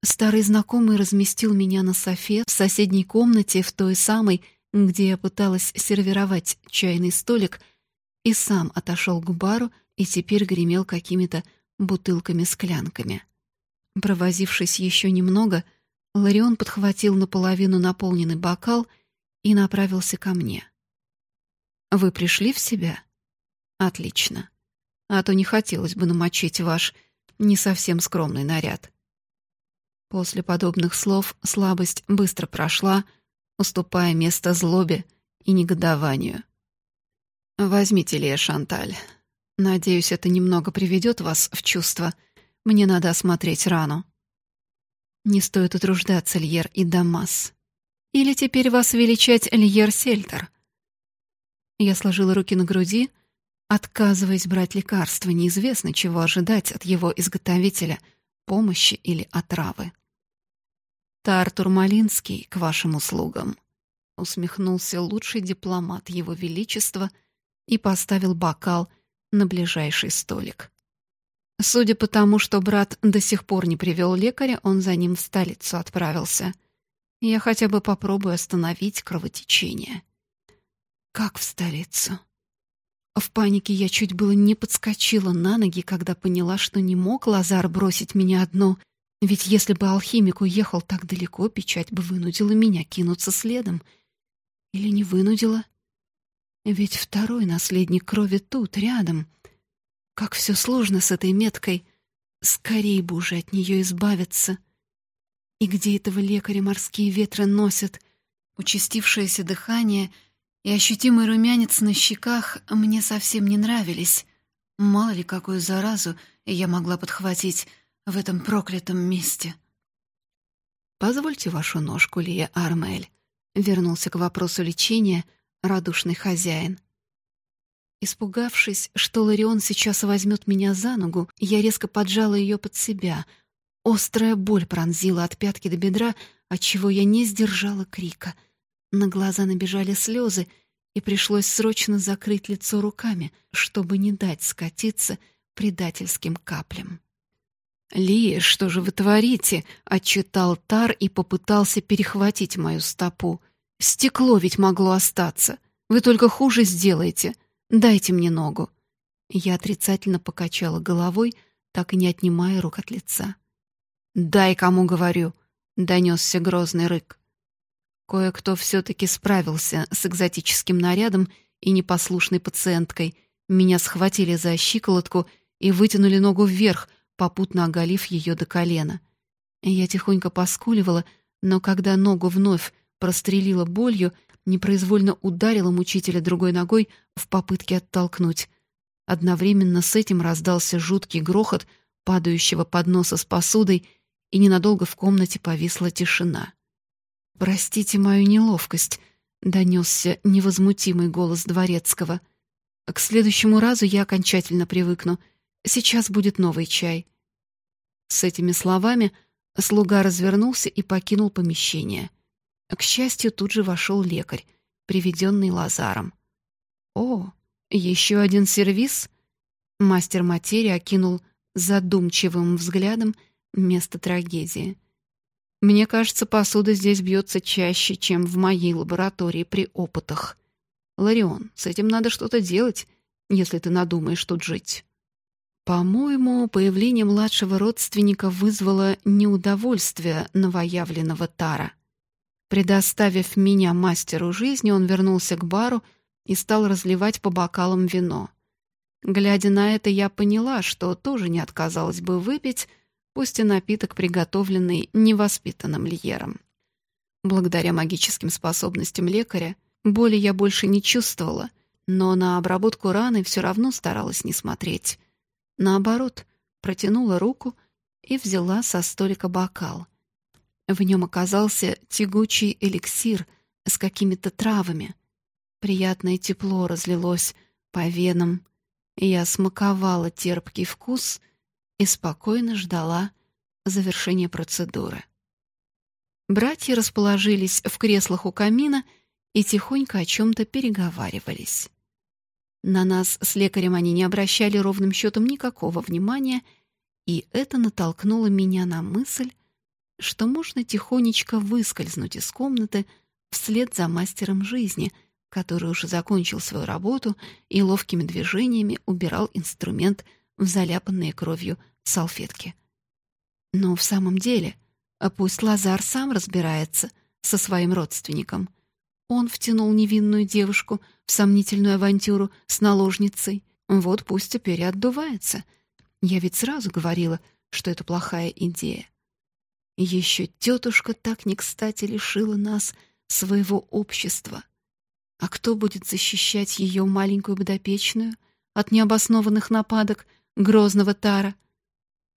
Старый знакомый разместил меня на софе в соседней комнате, в той самой, где я пыталась сервировать чайный столик, и сам отошел к бару и теперь гремел какими-то бутылками-склянками. Провозившись еще немного, Ларион подхватил наполовину наполненный бокал и направился ко мне. «Вы пришли в себя?» «Отлично. А то не хотелось бы намочить ваш не совсем скромный наряд». После подобных слов слабость быстро прошла, уступая место злобе и негодованию. «Возьмите Лея Шанталь. Надеюсь, это немного приведет вас в чувство. Мне надо осмотреть рану». «Не стоит утруждаться, Льер и Дамас. Или теперь вас величать Льер Сельтер?» Я сложила руки на груди, отказываясь брать лекарства, неизвестно, чего ожидать от его изготовителя — помощи или отравы. «Тар Турмалинский к вашим услугам», — усмехнулся лучший дипломат его величества и поставил бокал на ближайший столик. Судя по тому, что брат до сих пор не привел лекаря, он за ним в столицу отправился. Я хотя бы попробую остановить кровотечение. Как в столицу? В панике я чуть было не подскочила на ноги, когда поняла, что не мог Лазар бросить меня одну, ведь если бы алхимик уехал так далеко, печать бы вынудила меня кинуться следом. Или не вынудила? Ведь второй наследник крови тут, рядом. Как все сложно с этой меткой. Скорей бы уже от нее избавиться. И где этого лекаря морские ветры носят? Участившееся дыхание — и ощутимый румянец на щеках мне совсем не нравились. Мало ли какую заразу я могла подхватить в этом проклятом месте. «Позвольте вашу ножку, Лия Армель», — вернулся к вопросу лечения радушный хозяин. Испугавшись, что Ларион сейчас возьмет меня за ногу, я резко поджала ее под себя. Острая боль пронзила от пятки до бедра, отчего я не сдержала крика — на глаза набежали слезы, и пришлось срочно закрыть лицо руками, чтобы не дать скатиться предательским каплям. «Лия, что же вы творите?» — отчитал Тар и попытался перехватить мою стопу. «Стекло ведь могло остаться. Вы только хуже сделаете. Дайте мне ногу». Я отрицательно покачала головой, так и не отнимая рук от лица. «Дай, кому говорю!» — донесся грозный рык. Кое-кто все-таки справился с экзотическим нарядом и непослушной пациенткой. Меня схватили за щиколотку и вытянули ногу вверх, попутно оголив ее до колена. Я тихонько поскуливала, но когда ногу вновь прострелила болью, непроизвольно ударила мучителя другой ногой в попытке оттолкнуть. Одновременно с этим раздался жуткий грохот падающего подноса с посудой, и ненадолго в комнате повисла тишина. «Простите мою неловкость», — донесся невозмутимый голос дворецкого. «К следующему разу я окончательно привыкну. Сейчас будет новый чай». С этими словами слуга развернулся и покинул помещение. К счастью, тут же вошел лекарь, приведенный Лазаром. «О, Еще один сервис? Мастер материи окинул задумчивым взглядом место трагедии. Мне кажется, посуда здесь бьется чаще, чем в моей лаборатории при опытах. Ларион, с этим надо что-то делать, если ты надумаешь тут жить. По-моему, появление младшего родственника вызвало неудовольствие новоявленного Тара. Предоставив меня мастеру жизни, он вернулся к бару и стал разливать по бокалам вино. Глядя на это, я поняла, что тоже не отказалась бы выпить, пусть и напиток, приготовленный невоспитанным Льером. Благодаря магическим способностям лекаря боли я больше не чувствовала, но на обработку раны все равно старалась не смотреть. Наоборот, протянула руку и взяла со столика бокал. В нем оказался тягучий эликсир с какими-то травами. Приятное тепло разлилось по венам, я смаковала терпкий вкус и спокойно ждала завершения процедуры. Братья расположились в креслах у камина и тихонько о чем-то переговаривались. На нас с лекарем они не обращали ровным счетом никакого внимания, и это натолкнуло меня на мысль, что можно тихонечко выскользнуть из комнаты вслед за мастером жизни — который уже закончил свою работу и ловкими движениями убирал инструмент в заляпанные кровью салфетки. Но в самом деле, пусть Лазар сам разбирается со своим родственником. Он втянул невинную девушку в сомнительную авантюру с наложницей. Вот пусть теперь и отдувается. Я ведь сразу говорила, что это плохая идея. Еще тетушка так не кстати лишила нас своего общества — а кто будет защищать ее маленькую подопечную от необоснованных нападок грозного Тара,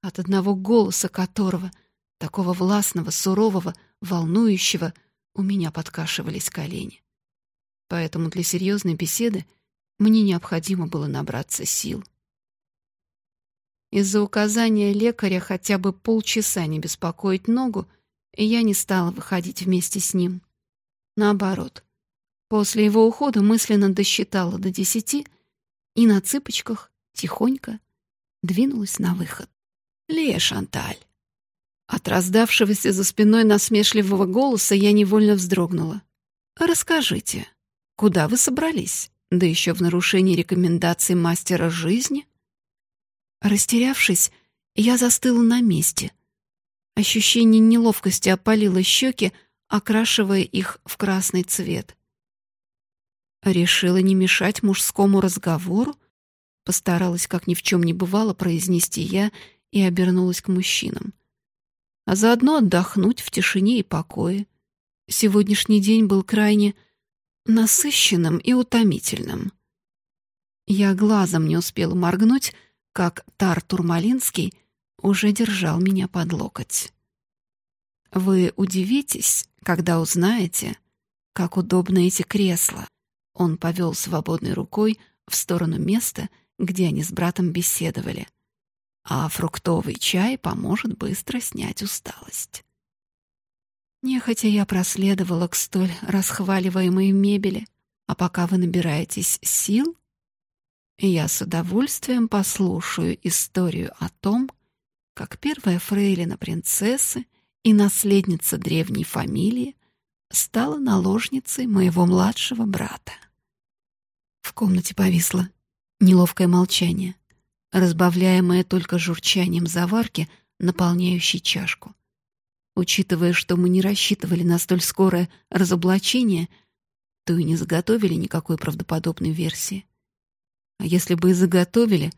от одного голоса которого, такого властного, сурового, волнующего, у меня подкашивались колени. Поэтому для серьезной беседы мне необходимо было набраться сил. Из-за указания лекаря хотя бы полчаса не беспокоить ногу, и я не стала выходить вместе с ним. Наоборот, После его ухода мысленно досчитала до десяти и на цыпочках тихонько двинулась на выход. «Лея Шанталь!» От раздавшегося за спиной насмешливого голоса я невольно вздрогнула. «Расскажите, куда вы собрались? Да еще в нарушении рекомендаций мастера жизни?» Растерявшись, я застыла на месте. Ощущение неловкости опалило щеки, окрашивая их в красный цвет. Решила не мешать мужскому разговору? Постаралась, как ни в чем не бывало, произнести я и обернулась к мужчинам. А заодно отдохнуть в тишине и покое. Сегодняшний день был крайне насыщенным и утомительным. Я глазом не успела моргнуть, как Тар Турмалинский уже держал меня под локоть. Вы удивитесь, когда узнаете, как удобны эти кресла. Он повел свободной рукой в сторону места, где они с братом беседовали. А фруктовый чай поможет быстро снять усталость. Нехотя я проследовала к столь расхваливаемой мебели, а пока вы набираетесь сил, я с удовольствием послушаю историю о том, как первая фрейлина принцессы и наследница древней фамилии стала наложницей моего младшего брата. В комнате повисло неловкое молчание, разбавляемое только журчанием заварки, наполняющей чашку. Учитывая, что мы не рассчитывали на столь скорое разоблачение, то и не заготовили никакой правдоподобной версии. А если бы и заготовили,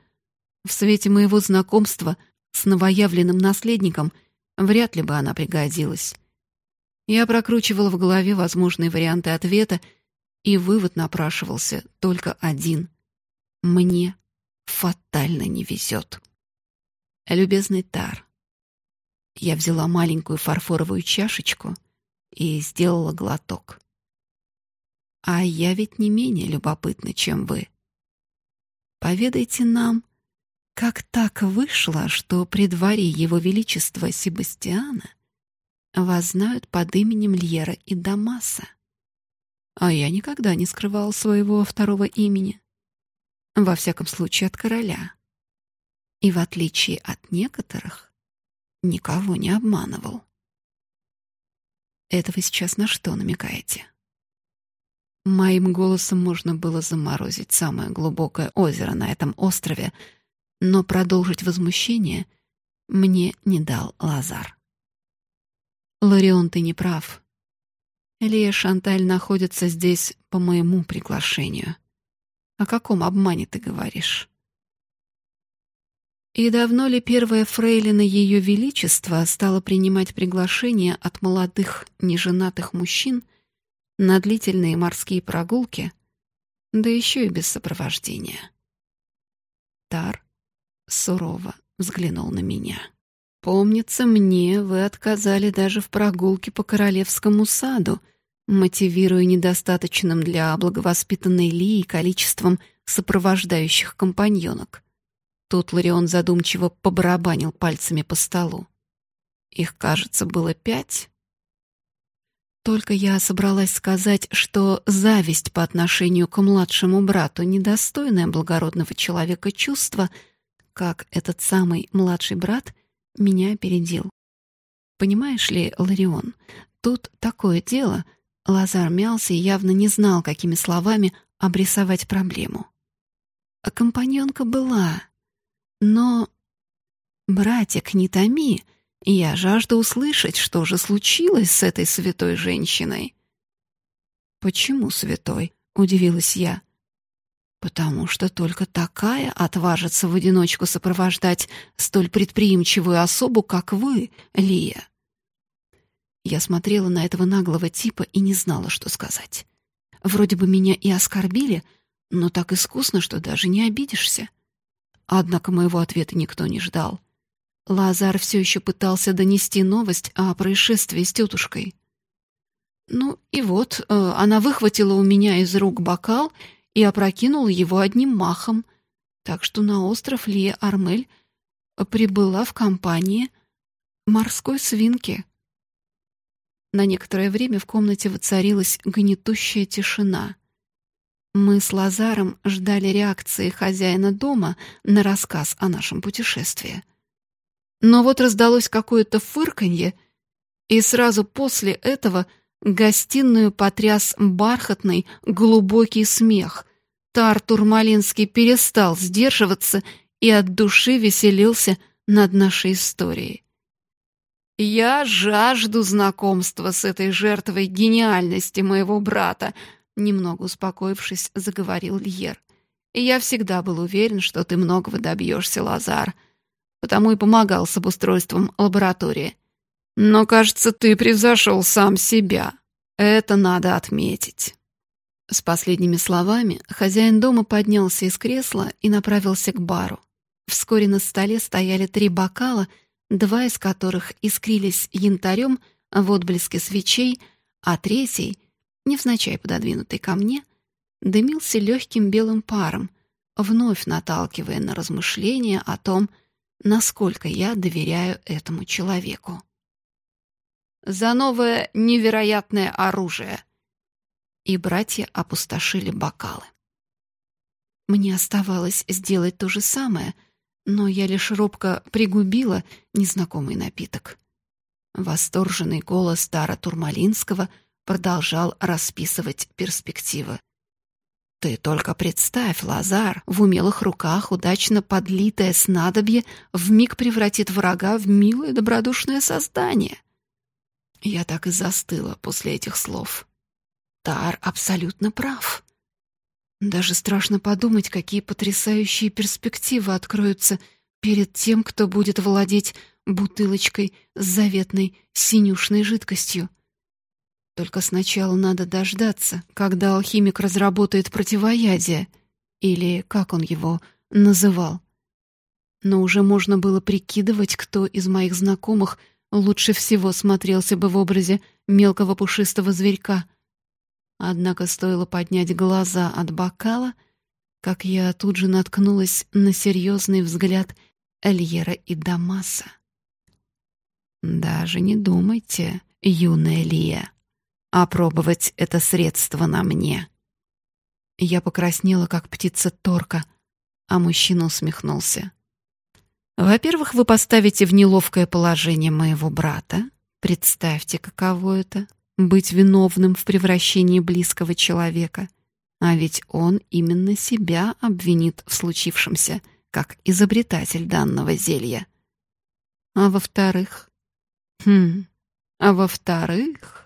в свете моего знакомства с новоявленным наследником вряд ли бы она пригодилась. Я прокручивала в голове возможные варианты ответа и вывод напрашивался только один. Мне фатально не везет. Любезный Тар, я взяла маленькую фарфоровую чашечку и сделала глоток. А я ведь не менее любопытна, чем вы. Поведайте нам, как так вышло, что при дворе его величества Себастьяна вас знают под именем Льера и Дамаса? А я никогда не скрывал своего второго имени. во всяком случае от короля. И в отличие от некоторых, никого не обманывал. Это вы сейчас на что намекаете? Моим голосом можно было заморозить самое глубокое озеро на этом острове, но продолжить возмущение мне не дал Лазар. Ларион, ты не прав. Лия Шанталь находится здесь по моему приглашению. О каком обмане ты говоришь? И давно ли первая фрейлина Ее Величества стала принимать приглашения от молодых неженатых мужчин на длительные морские прогулки, да еще и без сопровождения? Тар сурово взглянул на меня. Помнится мне, вы отказали даже в прогулке по королевскому саду, мотивируя недостаточным для благовоспитанной Лии количеством сопровождающих компаньонок. Тут Ларион задумчиво побарабанил пальцами по столу. Их, кажется, было пять. Только я собралась сказать, что зависть по отношению к младшему брату недостойное благородного человека чувство, как этот самый младший брат — меня опередил. Понимаешь ли, Ларион, тут такое дело. Лазар мялся и явно не знал, какими словами обрисовать проблему. А компаньонка была. Но... Братик, не томи. Я жажду услышать, что же случилось с этой святой женщиной. «Почему святой?» — удивилась я. Потому что только такая отважится в одиночку сопровождать столь предприимчивую особу, как вы, Лия. Я смотрела на этого наглого типа и не знала, что сказать. Вроде бы меня и оскорбили, но так искусно, что даже не обидишься. Однако моего ответа никто не ждал. Лазар все еще пытался донести новость о происшествии с тетушкой. Ну и вот, э, она выхватила у меня из рук бокал и опрокинул его одним махом, так что на остров Лия Армель прибыла в компании морской свинки. На некоторое время в комнате воцарилась гнетущая тишина. Мы с Лазаром ждали реакции хозяина дома на рассказ о нашем путешествии. Но вот раздалось какое-то фырканье, и сразу после этого — Гостиную потряс бархатный, глубокий смех. Тар Турмалинский перестал сдерживаться и от души веселился над нашей историей. «Я жажду знакомства с этой жертвой гениальности моего брата», немного успокоившись, заговорил Льер. «Я всегда был уверен, что ты многого добьешься, Лазар, потому и помогал с обустройством лаборатории. Но, кажется, ты превзошел сам себя. Это надо отметить». С последними словами хозяин дома поднялся из кресла и направился к бару. Вскоре на столе стояли три бокала, два из которых искрились янтарем в отблеске свечей, а третий, невзначай пододвинутый ко мне, дымился легким белым паром, вновь наталкивая на размышления о том, насколько я доверяю этому человеку за новое невероятное оружие!» И братья опустошили бокалы. Мне оставалось сделать то же самое, но я лишь робко пригубила незнакомый напиток. Восторженный голос Тара Турмалинского продолжал расписывать перспективы. Ты только представь, Лазар, в умелых руках удачно подлитое снадобье вмиг превратит врага в милое добродушное создание. Я так и застыла после этих слов. Тар абсолютно прав. Даже страшно подумать, какие потрясающие перспективы откроются перед тем, кто будет владеть бутылочкой с заветной синюшной жидкостью. Только сначала надо дождаться, когда алхимик разработает противоядие, или как он его называл. Но уже можно было прикидывать, кто из моих знакомых — лучше всего смотрелся бы в образе мелкого пушистого зверька. Однако стоило поднять глаза от бокала, как я тут же наткнулась на серьезный взгляд Эльера и Дамаса. «Даже не думайте, юная Лия, опробовать это средство на мне». Я покраснела, как птица торка, а мужчина усмехнулся. Во-первых, вы поставите в неловкое положение моего брата. Представьте, каково это — быть виновным в превращении близкого человека. А ведь он именно себя обвинит в случившемся, как изобретатель данного зелья. А во-вторых... Хм... А во-вторых...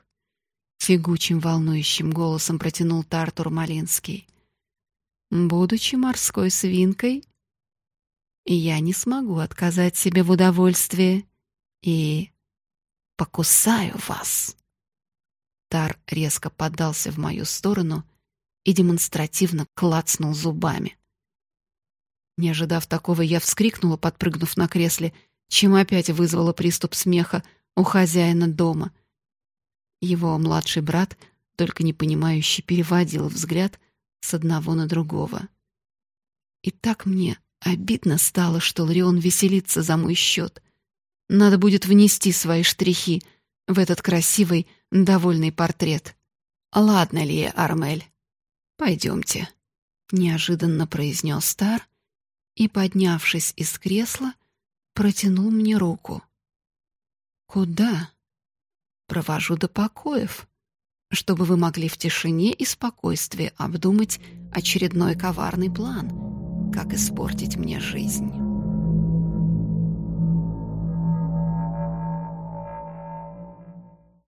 Тягучим волнующим голосом протянул Тартур Малинский. Будучи морской свинкой, я не смогу отказать себе в удовольствии и покусаю вас. Тар резко поддался в мою сторону и демонстративно клацнул зубами. Не ожидав такого, я вскрикнула, подпрыгнув на кресле, чем опять вызвала приступ смеха у хозяина дома. Его младший брат, только непонимающе, переводил взгляд с одного на другого. И так мне обидно стало, что Ларион веселится за мой счет. Надо будет внести свои штрихи в этот красивый, довольный портрет. «Ладно, ли, Армель, пойдемте», — неожиданно произнес Стар и, поднявшись из кресла, протянул мне руку. «Куда?» «Провожу до покоев», чтобы вы могли в тишине и спокойствии обдумать очередной коварный план, как испортить мне жизнь.